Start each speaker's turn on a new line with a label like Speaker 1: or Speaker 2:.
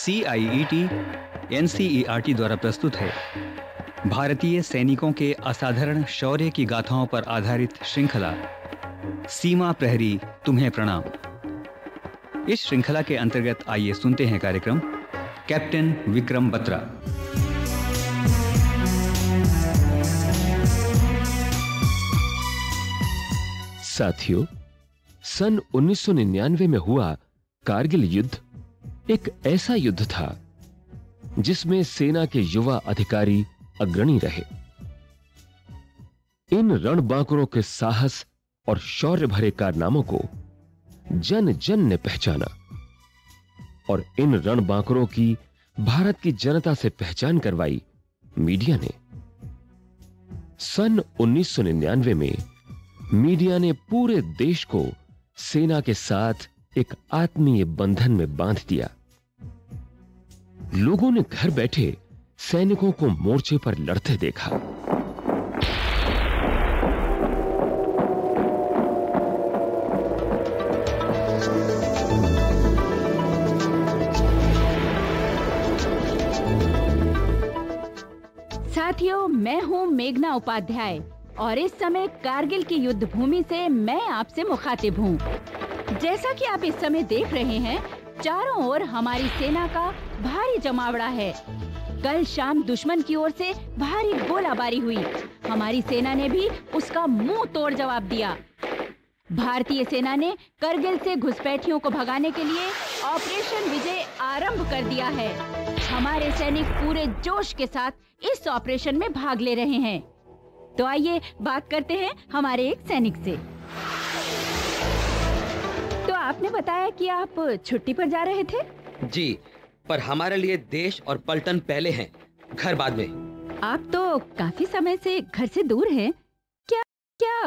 Speaker 1: C I E T N C E R T द्वारा प्रस्तुत है। भारतीय सैनिकों के असाधारण शौर्य की गाथाओं पर आधारित श्रृंखला, सीमा प्रहरी तुम्हें प्रणाम। इस श्रृंखला के अंतर्गत आइए सुनते हैं कार्यक्रम, कैप्टन विक्रम बत्रा।
Speaker 2: साथियों, सन 1999 में हुआ कारगिल युद्ध एक ऐसा युद्ध था, जिसमें सेना के युवा अधिकारी अग्रणी रहे। इन रणबांकुरों के साहस और शौर्य भरे कारनामों को जन जन ने पहचाना और इन रणबांकुरों की भारत की जनता से पहचान करवाई मीडिया ने। सन 1999 में मीडिया ने पूरे देश को सेना के साथ एक आत्मीय बंधन में बाँध दिया। लोगों ने घर बैठे सैनिकों को मोर्चे पर लड़ते देखा
Speaker 3: साथियों, मैं हूँ मेघना उपाध्याय और इस समय कारगिल की युद्ध भूमि से मैं आपसे मुखातिब हूँ। जैसा कि आप इस समय देख रहे हैं चारों ओर हमारी सेना का भारी जमावड़ा है। कल शाम दुश्मन की ओर से भारी गोलाबारी हुई। हमारी सेना ने भी उसका मुँह तोड़ जवाब दिया। भारतीय सेना ने करगिल से घुसपैठियों को भगाने के लिए ऑपरेशन विजय आरंभ कर दिया है। हमारे सैनिक पूरे जोश के साथ इस ऑपरेशन में भाग ले रहे हैं। तो आइए बात करते हैं हमारे एक सैनिक से। आपने बताया कि आप छुट्टी पर जा रहे थे?
Speaker 4: जी पर हमारे लिए देश और पलटन पहले हैं घर बाद में।
Speaker 3: आप तो काफ़ी समय से घर से दूर हैं। क्या क्या